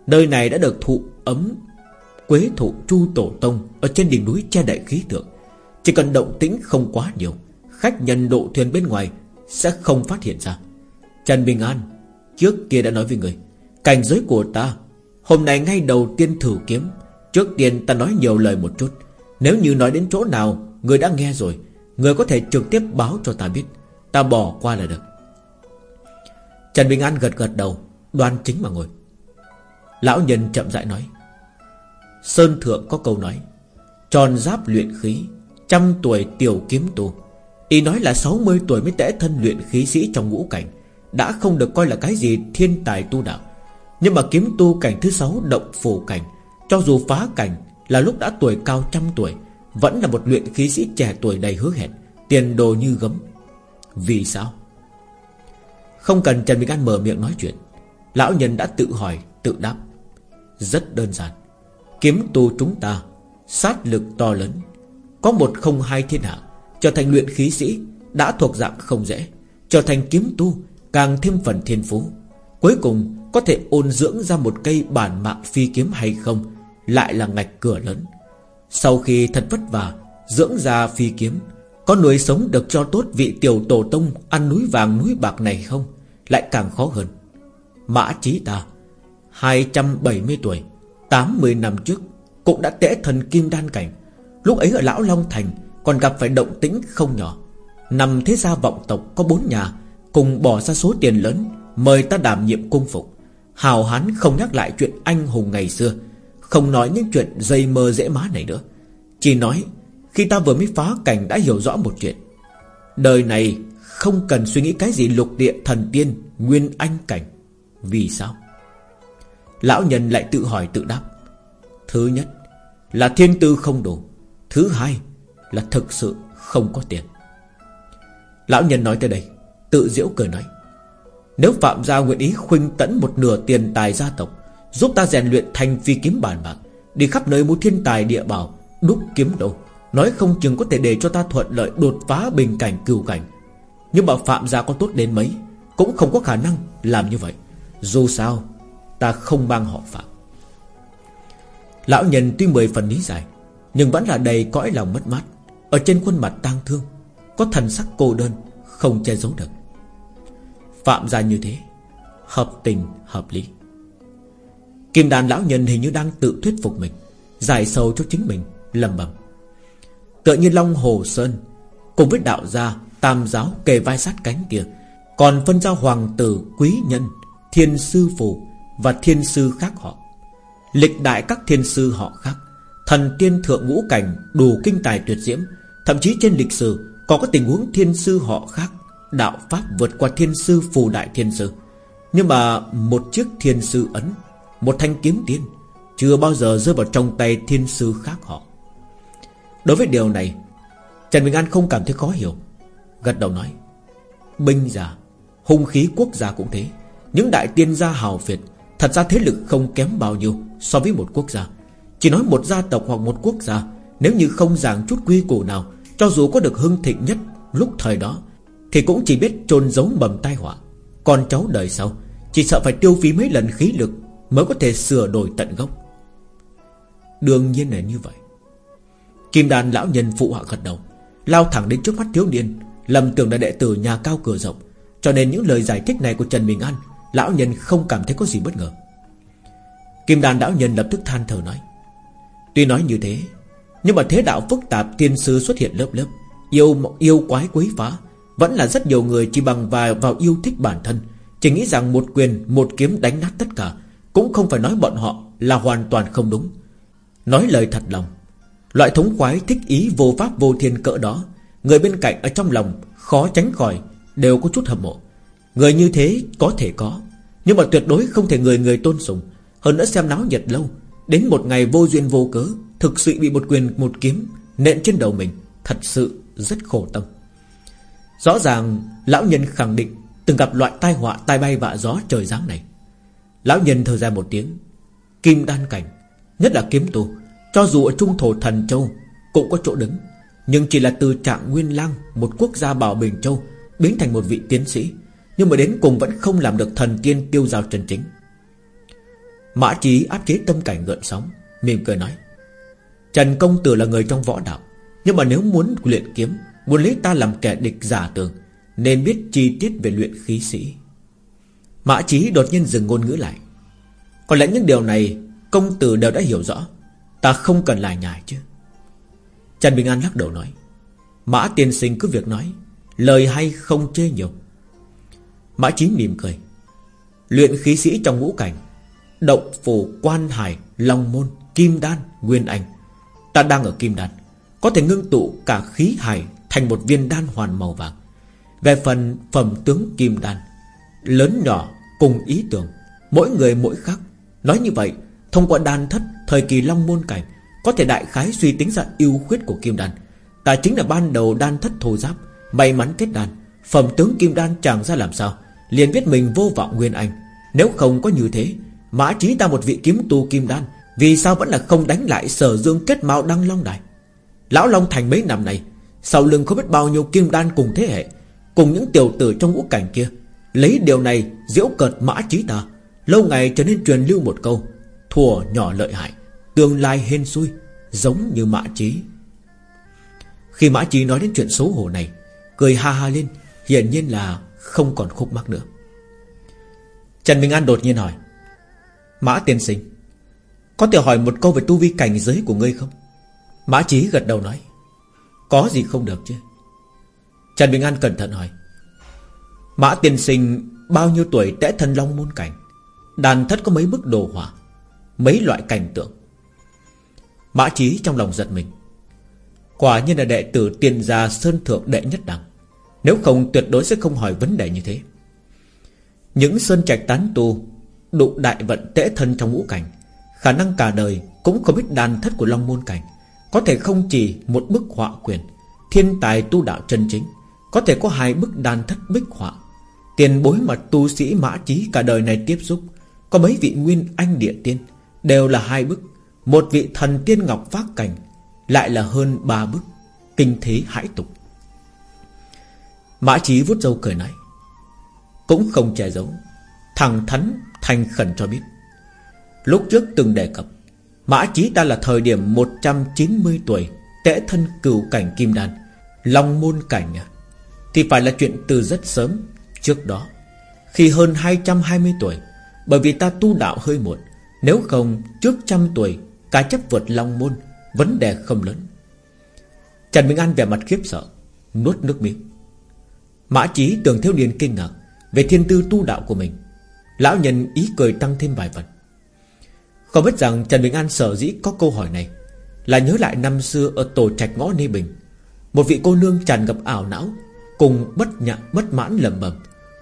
[SPEAKER 1] Nơi này đã được thụ ấm, Quế thụ chu tổ tông Ở trên đỉnh núi che đậy khí tượng. Chỉ cần động tĩnh không quá nhiều, Khách nhân độ thuyền bên ngoài Sẽ không phát hiện ra. Trần Bình An Trước kia đã nói với người, Cảnh giới của ta Hôm nay ngay đầu tiên thử kiếm. Trước tiên ta nói nhiều lời một chút. Nếu như nói đến chỗ nào, Người đã nghe rồi, Người có thể trực tiếp báo cho ta biết. Ta bỏ qua là được. Trần Bình An gật gật đầu, Đoan chính mà ngồi. Lão nhân chậm rãi nói, Sơn Thượng có câu nói, Tròn giáp luyện khí, Trăm tuổi tiểu kiếm tu Ý nói là 60 tuổi mới tẽ thân luyện khí sĩ trong ngũ cảnh, Đã không được coi là cái gì thiên tài tu đạo. Nhưng mà kiếm tu cảnh thứ sáu động phủ cảnh. Cho dù phá cảnh Là lúc đã tuổi cao trăm tuổi, Vẫn là một luyện khí sĩ trẻ tuổi đầy hứa hẹn, Tiền đồ như gấm. Vì sao? Không cần Trần Bình An mở miệng nói chuyện. Lão nhân đã tự hỏi, Tự đáp. Rất đơn giản. Kiếm tu chúng ta, Sát lực to lớn, Có một không hai thiên hạ, Trở thành luyện khí sĩ Đã thuộc dạng không dễ, Trở thành kiếm tu Càng thêm phần thiên phú. Cuối cùng có thể ôn dưỡng ra một cây bản mạng phi kiếm hay không, Lại là ngạch cửa lớn. Sau khi thật vất vả, Dưỡng ra phi kiếm, Có nuôi sống được cho tốt vị tiểu tổ tông Ăn núi vàng núi bạc này không? Lại càng khó hơn. Mã trí ta 270 tuổi 80 năm trước, Cũng đã tẽ thần kim đan cảnh. Lúc ấy ở Lão Long Thành Còn gặp phải động tĩnh không nhỏ. Nằm thế gia vọng tộc có bốn nhà, Cùng bỏ ra số tiền lớn, Mời ta đảm nhiệm cung phục. Hào hán không nhắc lại chuyện anh hùng ngày xưa, Không nói những chuyện dây mơ dễ má này nữa. Chỉ nói, Khi ta vừa mới phá cảnh đã hiểu rõ một chuyện. Đời này không cần suy nghĩ cái gì lục địa thần tiên, Nguyên anh cảnh. Vì sao? Lão nhân lại tự hỏi tự đáp. Thứ nhất là thiên tư không đủ. Thứ hai là thực sự không có tiền. Lão nhân nói tới đây, Tự diễu cười nói. Nếu Phạm gia nguyện ý khuynh tẫn một nửa tiền tài gia tộc, Giúp ta rèn luyện thành phi kiếm bản bạc, Đi khắp nơi mua thiên tài địa bảo, Đúc kiếm đồ, Nói không chừng có thể để cho ta thuận lợi đột phá bình cảnh cừu cảnh. Nhưng mà Phạm gia có tốt đến mấy, Cũng không có khả năng làm như vậy. Dù sao, Ta không mang họ Phạm. Lão nhân tuy mười phần lý giải, Nhưng vẫn là đầy cõi lòng mất mát. Ở trên khuôn mặt tang thương, Có thần sắc cô đơn, Không che giấu được. Phạm ra như thế. Hợp tình, hợp lý. Kim đàn lão nhân hình như đang tự thuyết phục mình, Giải sầu cho chính mình, lầm bầm. Tựa như Long Hồ Sơn, Cùng với đạo gia, Tam giáo kề vai sát cánh kia, Còn phân ra hoàng tử, quý nhân, Thiên sư phụ Và thiên sư khác họ. Lịch đại các thiên sư họ khác, Thần tiên thượng ngũ cảnh, Đủ kinh tài tuyệt diễm, Thậm chí trên lịch sử Còn có tình huống thiên sư họ khác Đạo Pháp vượt qua thiên sư, phù đại thiên sư. Nhưng mà một chiếc thiên sư ấn, Một thanh kiếm tiên, Chưa bao giờ rơi vào trong tay thiên sư khác họ. Đối với điều này, Trần Bình An không cảm thấy khó hiểu. Gật đầu nói Binh giả Hung khí quốc gia cũng thế. Những đại tiên gia hào phiệt, Thật ra thế lực không kém bao nhiêu So với một quốc gia. Chỉ nói một gia tộc hoặc một quốc gia, Nếu như không giảng chút quy củ nào, Cho dù có được hưng thịnh nhất lúc thời đó thì cũng chỉ biết trôn giấu mầm tai họa. Con cháu đời sau, Chỉ sợ phải tiêu phí mấy lần khí lực Mới có thể sửa đổi tận gốc. Đương nhiên là như vậy. Kim đàn lão nhân phụ họa gật đầu, Lao thẳng đến trước mắt thiếu niên, Lầm tưởng là đệ tử nhà cao cửa rộng. Cho nên những lời giải thích này của Trần Bình An, Lão nhân không cảm thấy có gì bất ngờ. Kim đàn lão nhân lập tức than thở nói, Tuy nói như thế, Nhưng mà thế đạo phức tạp tiên sư xuất hiện lớp lớp, Yêu yêu quái quấy phá vẫn là rất nhiều người chỉ bằng vài vào yêu thích bản thân. Chỉ nghĩ rằng một quyền, Một kiếm đánh nát tất cả, Cũng không phải nói bọn họ là hoàn toàn không đúng. Nói lời thật lòng, Loại thống khoái thích ý vô pháp vô thiên cỡ đó, Người bên cạnh ở trong lòng Khó tránh khỏi, Đều có chút hâm mộ. Người như thế có thể có, Nhưng mà tuyệt đối không thể người người tôn sùng. Hơn nữa xem náo nhiệt lâu, Đến một ngày vô duyên vô cớ, Thực sự bị một quyền, một kiếm Nện trên đầu mình, Thật sự rất khổ tâm. Rõ ràng, lão nhân khẳng định Từng gặp loại tai họa tai bay vạ gió trời giáng này. Lão nhân thở ra một tiếng. Kim đan cảnh, Nhất là kiếm tu Cho dù ở trung thổ thần châu Cũng có chỗ đứng. Nhưng chỉ là từ trạng nguyên lang, Một quốc gia bảo Bình Châu, Biến thành một vị tiến sĩ, Nhưng mà đến cùng vẫn không làm được thần tiên tiêu giao chân chính. Mã trí áp chế tâm cảnh gợn sóng, Mỉm cười nói, Trần Công Tử là người trong võ đạo, Nhưng mà nếu muốn luyện kiếm Muốn lấy ta làm kẻ địch giả tường Nên biết chi tiết về luyện khí sĩ. Mã chí đột nhiên dừng ngôn ngữ lại. Có lẽ những điều này Công tử đều đã hiểu rõ, Ta không cần lại nhải chứ. Trần Bình An lắc đầu nói, Mã tiên sinh cứ việc nói, Lời hay không chê nhiều. Mã Chí mỉm cười, Luyện khí sĩ trong ngũ cảnh, Động phủ quan hải, Long môn, Kim đan, Nguyên anh, Ta đang ở kim đan, Có thể ngưng tụ cả khí hải Thành một viên đan hoàn màu vàng. Về phần phẩm tướng kim đan, Lớn nhỏ, cùng ý tưởng, Mỗi người mỗi khác. Nói như vậy, Thông qua đan thất, Thời kỳ long môn cảnh, Có thể đại khái suy tính ra ưu khuyết của kim đan. Ta chính là ban đầu đan thất thô giáp, May mắn kết đan. Phẩm tướng kim đan chẳng ra làm sao? Liền biết mình vô vọng nguyên anh. Nếu không có như thế, Mã trí ta một vị kiếm tu kim đan, Vì sao vẫn là không đánh lại sở dương kết mao đăng long đài? Lão Long Thành mấy năm này sau lưng không biết bao nhiêu kim đan cùng thế hệ, Cùng những tiểu tử trong ngũ cảnh kia, Lấy điều này diễu cợt mã trí ta, Lâu ngày trở nên truyền lưu một câu, Thùa nhỏ lợi hại, Tương lai hên xui, Giống như mã trí. Khi mã trí nói đến chuyện xấu hổ này, Cười ha ha lên, Hiển nhiên là không còn khúc mắc nữa. Trần Minh An đột nhiên hỏi, Mã tiên sinh, Có thể hỏi một câu về tu vi cảnh giới của ngươi không? Mã Chí gật đầu nói có gì không được chứ? Trần Bình An cẩn thận hỏi. Mã tiên sinh, bao nhiêu tuổi tẽ thân long môn cảnh? Đàn thất có mấy bức đồ họa? Mấy loại cảnh tượng? Mã Chí trong lòng giật mình. Quả nhiên là đệ tử tiền gia Sơn Thượng đệ nhất đẳng. Nếu không, tuyệt đối sẽ không hỏi vấn đề như thế. Những sơn trạch tán tu, Đụng đại vận tễ thân trong ngũ cảnh, Khả năng cả đời Cũng không biết đàn thất của Long Môn Cảnh. Có thể không chỉ một bức họa quyền, Thiên tài tu đạo chân chính, Có thể có hai bức đàn thất bích họa. Tiền bối mà tu sĩ mã trí cả đời này tiếp xúc, Có mấy vị nguyên anh địa tiên, Đều là hai bức. Một vị thần tiên ngọc phát cảnh, Lại là hơn ba bức. Kinh thế hãi tục. Mã trí vút dâu cười nói, Cũng không che giấu, Thằng Thắn thành khẩn cho biết, Lúc trước từng đề cập Mã Chí ta là thời điểm 190 tuổi Tễ thân cửu cảnh kim đan, Long môn cảnh. Thì phải là chuyện từ rất sớm Trước đó. Khi hơn 220 tuổi, Bởi vì ta tu đạo hơi muộn, Nếu không trước trăm tuổi Cả chấp vượt long môn, Vấn đề không lớn. Trần Minh An vẻ mặt khiếp sợ, Nuốt nước miếng. Mã Chí tưởng thiếu niên kinh ngạc Về thiên tư tu đạo của mình. Lão nhân ý cười tăng thêm vài phần có biết rằng Trần Bình An sở dĩ có câu hỏi này Là nhớ lại năm xưa Ở tổ trạch ngõ Nê Bình, Một vị cô nương tràn ngập ảo não Cùng bất nhạc bất mãn lầm bầm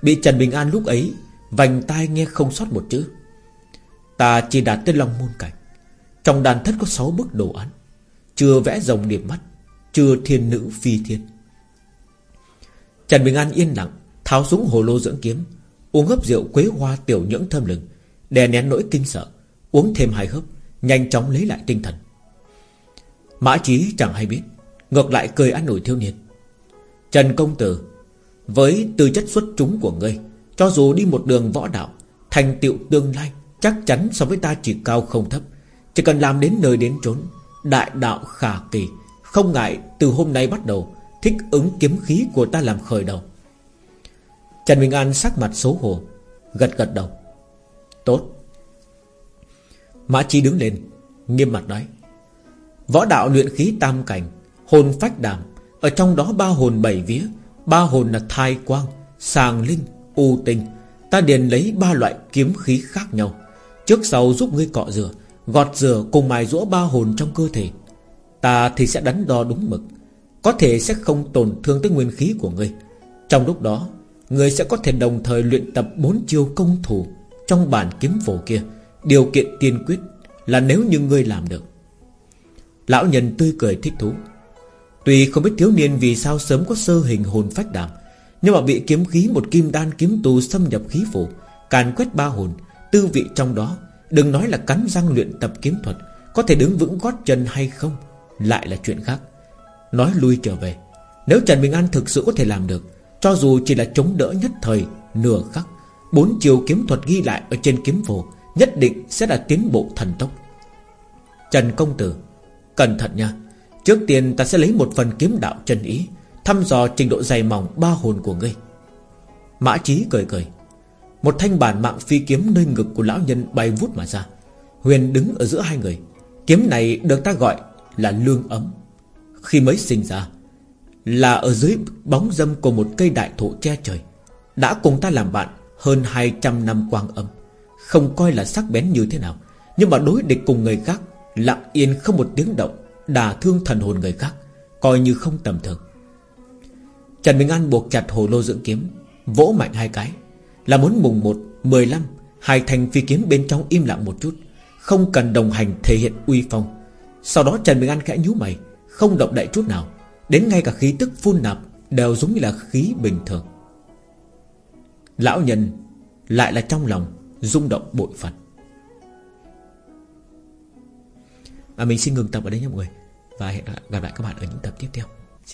[SPEAKER 1] Bị Trần Bình An lúc ấy Vành tai nghe không sót một chữ. Ta chỉ đạt tới Long Môn Cảnh, Trong đàn thất có 6 bức đồ án, Chưa vẽ rồng điểm mắt, Chưa thiên nữ phi thiên. Trần Bình An yên lặng, Tháo xuống hồ lô dưỡng kiếm, Uống hấp rượu quế hoa tiểu nhưỡng thơm lừng, Đè nén nỗi kinh sợ. Uống thêm hai hớp, Nhanh chóng lấy lại tinh thần. Mã Chí chẳng hay biết, Ngược lại cười ăn nổi thiếu niên. Trần Công Tử, Với tư chất xuất chúng của ngươi, Cho dù đi một đường võ đạo, Thành tựu tương lai, Chắc chắn so với ta chỉ cao không thấp. Chỉ cần làm đến nơi đến chốn, Đại đạo khả kỳ, Không ngại từ hôm nay bắt đầu, Thích ứng kiếm khí của ta làm khởi đầu. Trần Bình An sắc mặt xấu hổ, Gật gật đầu. Tốt. Mã Chi đứng lên, Nghiêm mặt nói, Võ đạo luyện khí tam cảnh, Hồn phách đàm, Ở trong đó ba hồn bảy vía, Ba hồn là thai quang, Sàng linh, U tinh. Ta điền lấy ba loại kiếm khí khác nhau. Trước sau giúp ngươi cọ rửa, Gọt rửa cùng mài rũa ba hồn trong cơ thể. Ta thì sẽ đánh đo đúng mực, Có thể sẽ không tổn thương tới nguyên khí của ngươi. Trong lúc đó Người sẽ có thể đồng thời luyện tập bốn chiêu công thủ Trong bản kiếm phổ kia. Điều kiện tiên quyết Là nếu như ngươi làm được. Lão nhân tươi cười thích thú. Tuy không biết thiếu niên vì sao sớm có sơ hình hồn phách đảm Nhưng mà bị kiếm khí một kim đan kiếm tù xâm nhập khí phủ, Càn quét ba hồn, Tư vị trong đó, Đừng nói là cắn răng luyện tập kiếm thuật, Có thể đứng vững gót chân hay không, Lại là chuyện khác. Nói lui trở về, Nếu Trần Bình An thực sự có thể làm được, cho dù chỉ là chống đỡ nhất thời, Nửa khắc, Bốn chiều kiếm thuật ghi lại ở trên kiếm phổ Nhất định sẽ là tiến bộ thần tốc. Trần Công Tử, Cẩn thận nha. Trước tiên ta sẽ lấy một phần kiếm đạo chân ý, Thăm dò trình độ dày mỏng ba hồn của ngươi. Mã Chí cười cười. Một thanh bản mạng phi kiếm nơi ngực của lão nhân bay vút mà ra. Huyền đứng ở giữa hai người. Kiếm này được ta gọi là lương ấm. Khi mới sinh ra, là ở dưới bóng dâm của một cây đại thụ che trời, Đã cùng ta làm bạn Hơn 200 năm quang âm. Không coi là sắc bén như thế nào. Nhưng mà đối địch cùng người khác Lặng yên không một tiếng động Đà thương thần hồn người khác Coi như không tầm thường. Trần Minh An buộc chặt hồ lô dưỡng kiếm Vỗ mạnh hai cái Là muốn mùng 1, 15 Hai thành phi kiếm bên trong im lặng một chút Không cần đồng hành thể hiện uy phong. Sau đó Trần Minh An khẽ nhú mày Không động đậy chút nào Đến ngay cả khí tức phun nạp Đều giống như là khí bình thường. Lão nhân Lại là trong lòng rung động bội phần Và Mình xin ngừng tập ở đây nha mọi người. Và hẹn gặp lại các bạn ở những tập tiếp theo.